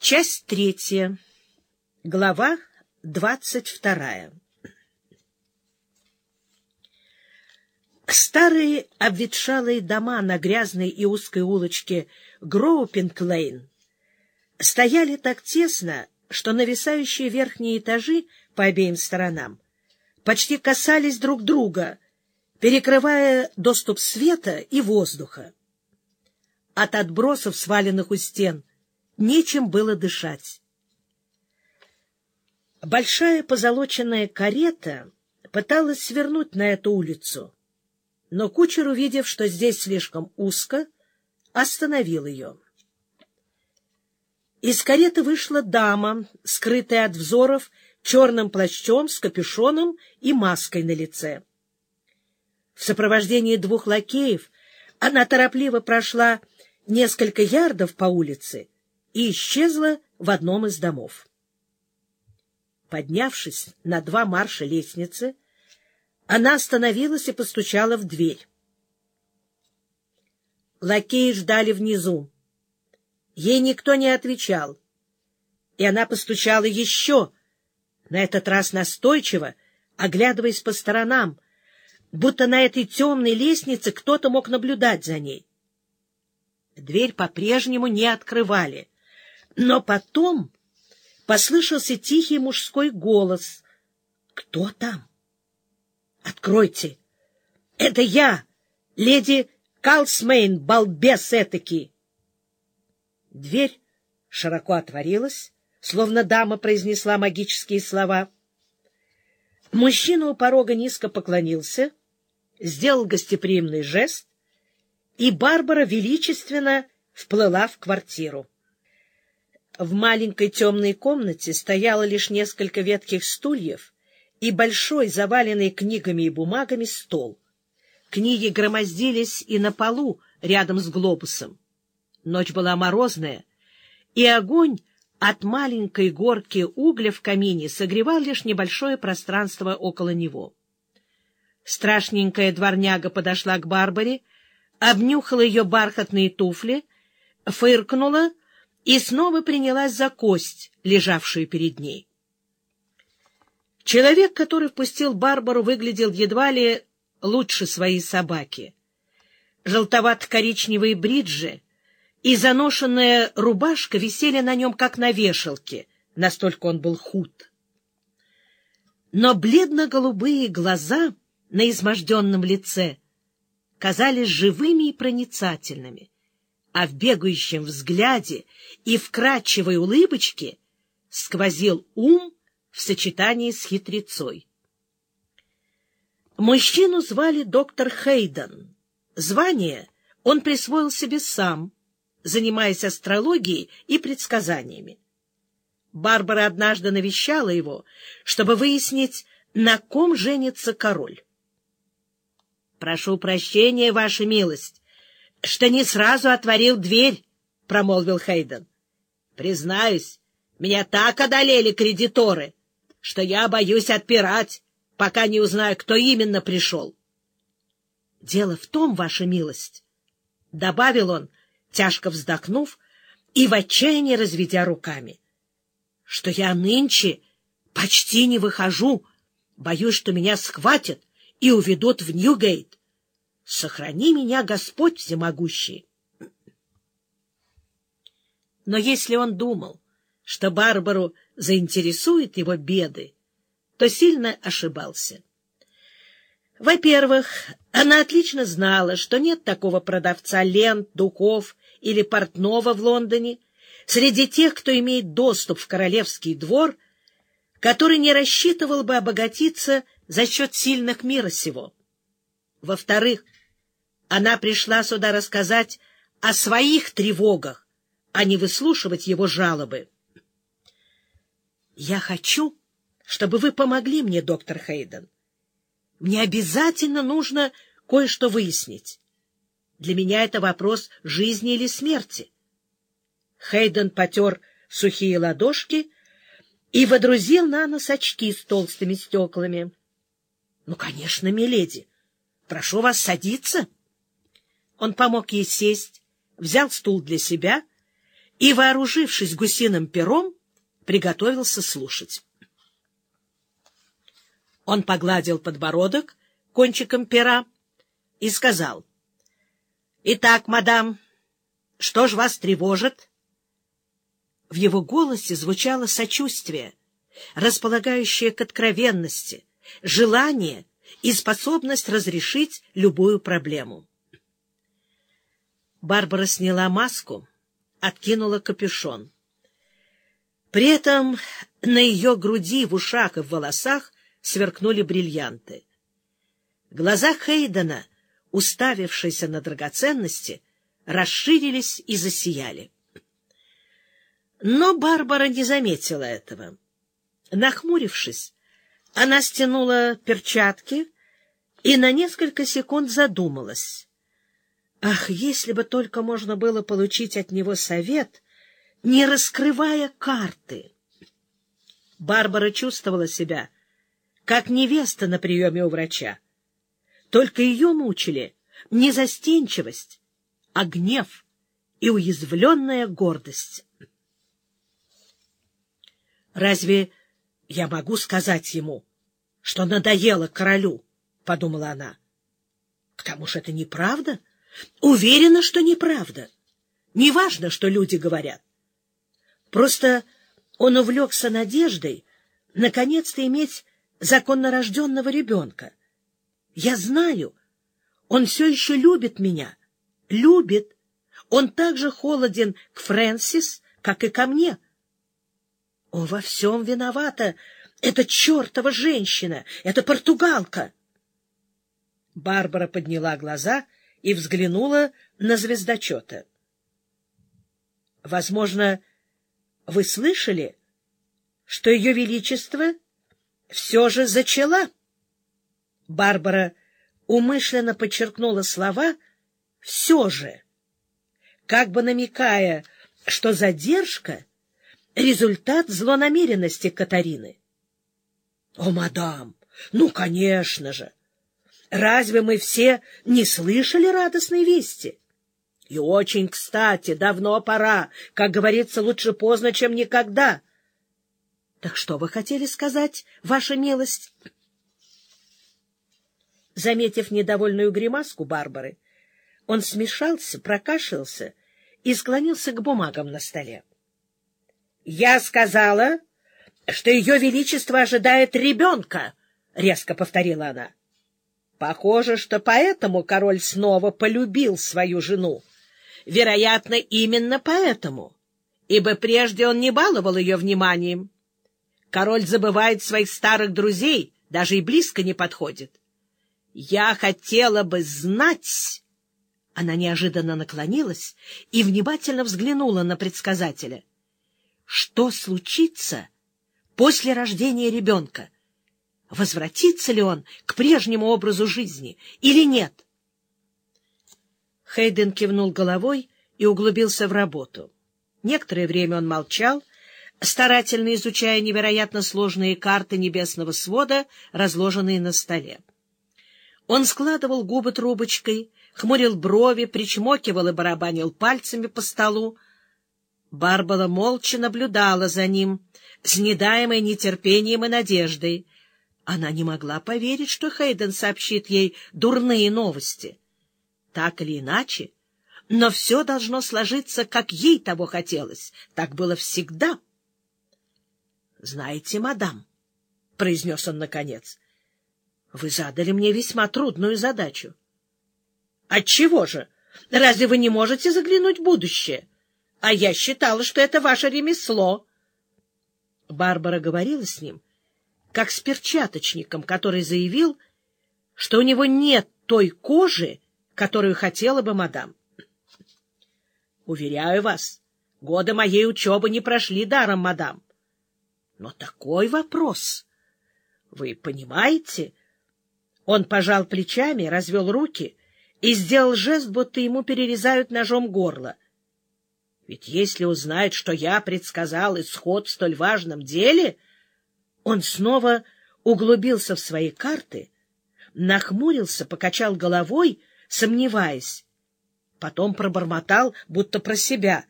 Часть третья. Глава двадцать вторая. Старые обветшалые дома на грязной и узкой улочке Гроупинг-Лейн стояли так тесно, что нависающие верхние этажи по обеим сторонам почти касались друг друга, перекрывая доступ света и воздуха. От отбросов, сваленных у стен, нечем было дышать. Большая позолоченная карета пыталась свернуть на эту улицу, но кучер, увидев, что здесь слишком узко, остановил ее. Из кареты вышла дама, скрытая от взоров черным плащом с капюшоном и маской на лице. В сопровождении двух лакеев она торопливо прошла несколько ярдов по улице и исчезла в одном из домов. Поднявшись на два марша лестницы, она остановилась и постучала в дверь. Лакеи ждали внизу. Ей никто не отвечал, и она постучала еще, на этот раз настойчиво, оглядываясь по сторонам, будто на этой темной лестнице кто-то мог наблюдать за ней. Дверь по-прежнему не открывали. Но потом послышался тихий мужской голос. — Кто там? — Откройте! — Это я, леди Калсмейн, балбес этакий! Дверь широко отворилась, словно дама произнесла магические слова. Мужчина у порога низко поклонился, сделал гостеприимный жест, и Барбара величественно вплыла в квартиру. В маленькой темной комнате стояло лишь несколько ветких стульев и большой, заваленный книгами и бумагами, стол. Книги громоздились и на полу рядом с глобусом. Ночь была морозная, и огонь от маленькой горки угля в камине согревал лишь небольшое пространство около него. Страшненькая дворняга подошла к Барбаре, обнюхала ее бархатные туфли, фыркнула и снова принялась за кость, лежавшую перед ней. Человек, который впустил Барбару, выглядел едва ли лучше своей собаки. Желтовато-коричневые бриджи и заношенная рубашка висели на нем, как на вешалке, настолько он был худ. Но бледно-голубые глаза на изможденном лице казались живыми и проницательными а в бегающем взгляде и вкрадчивой улыбочке сквозил ум в сочетании с хитрецой. Мужчину звали доктор Хейден. Звание он присвоил себе сам, занимаясь астрологией и предсказаниями. Барбара однажды навещала его, чтобы выяснить, на ком женится король. — Прошу прощения, Ваша милость, — Что не сразу отворил дверь, — промолвил Хейден. — Признаюсь, меня так одолели кредиторы, что я боюсь отпирать, пока не узнаю, кто именно пришел. — Дело в том, ваша милость, — добавил он, тяжко вздохнув и в отчаянии разведя руками, — что я нынче почти не выхожу, боюсь, что меня схватят и уведут в Ньюгейт. Сохрани меня, Господь всемогущий! Но если он думал, что Барбару заинтересуют его беды, то сильно ошибался. Во-первых, она отлично знала, что нет такого продавца лент, духов или портного в Лондоне среди тех, кто имеет доступ в королевский двор, который не рассчитывал бы обогатиться за счет сильных мира сего. Во-вторых, она пришла сюда рассказать о своих тревогах, а не выслушивать его жалобы. Я хочу, чтобы вы помогли мне, доктор Хейден. Мне обязательно нужно кое-что выяснить. Для меня это вопрос жизни или смерти. Хейден потер сухие ладошки и водрузил на нос очки с толстыми стеклами. — Ну, конечно, миледи. Прошу вас садиться. — он помог ей сесть, взял стул для себя и, вооружившись гусиным пером, приготовился слушать. Он погладил подбородок кончиком пера и сказал, — Итак, мадам, что ж вас тревожит? В его голосе звучало сочувствие, располагающее к откровенности, желание и способность разрешить любую проблему. Барбара сняла маску, откинула капюшон. При этом на ее груди, в ушах и в волосах сверкнули бриллианты. Глаза Хейдена, уставившиеся на драгоценности, расширились и засияли. Но Барбара не заметила этого. Нахмурившись, она стянула перчатки и на несколько секунд задумалась. Ах, если бы только можно было получить от него совет, не раскрывая карты! Барбара чувствовала себя, как невеста на приеме у врача. Только ее мучили не застенчивость, а гнев и уязвленная гордость. «Разве я могу сказать ему, что надоело королю?» — подумала она. «К тому же это неправда». Уверена, что неправда. Неважно, что люди говорят. Просто он увлекся надеждой наконец-то иметь законно рожденного ребенка. Я знаю, он все еще любит меня. Любит. Он так же холоден к Фрэнсис, как и ко мне. Он во всем виновата. Это чертова женщина, это португалка. Барбара подняла глаза — и взглянула на звездочета. — Возможно, вы слышали, что Ее Величество все же зачала? Барбара умышленно подчеркнула слова «все же», как бы намекая, что задержка — результат злонамеренности Катарины. — О, мадам, ну, конечно же! Разве мы все не слышали радостной вести? И очень кстати, давно пора. Как говорится, лучше поздно, чем никогда. Так что вы хотели сказать, ваша милость? Заметив недовольную гримаску Барбары, он смешался, прокашлялся и склонился к бумагам на столе. — Я сказала, что ее величество ожидает ребенка, — резко повторила она. Похоже, что поэтому король снова полюбил свою жену. Вероятно, именно поэтому, ибо прежде он не баловал ее вниманием. Король забывает своих старых друзей, даже и близко не подходит. Я хотела бы знать... Она неожиданно наклонилась и внимательно взглянула на предсказателя. Что случится после рождения ребенка? — Возвратится ли он к прежнему образу жизни или нет? Хейден кивнул головой и углубился в работу. Некоторое время он молчал, старательно изучая невероятно сложные карты небесного свода, разложенные на столе. Он складывал губы трубочкой, хмурил брови, причмокивал и барабанил пальцами по столу. Барбара молча наблюдала за ним, с недаемой нетерпением и надеждой — она не могла поверить, что Хейден сообщит ей дурные новости. Так или иначе, но все должно сложиться, как ей того хотелось. Так было всегда. — Знаете, мадам, — произнес он наконец, — вы задали мне весьма трудную задачу. — Отчего же? Разве вы не можете заглянуть в будущее? А я считала, что это ваше ремесло. Барбара говорила с ним, как с перчаточником, который заявил, что у него нет той кожи, которую хотела бы мадам. Уверяю вас, годы моей учебы не прошли даром, мадам. Но такой вопрос... Вы понимаете? Он пожал плечами, развел руки и сделал жест, будто ему перерезают ножом горло. Ведь если узнает, что я предсказал исход в столь важном деле, он снова углубился в свои карты, нахмурился, покачал головой, сомневаясь. Потом пробормотал, будто про себя.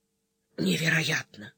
— Невероятно!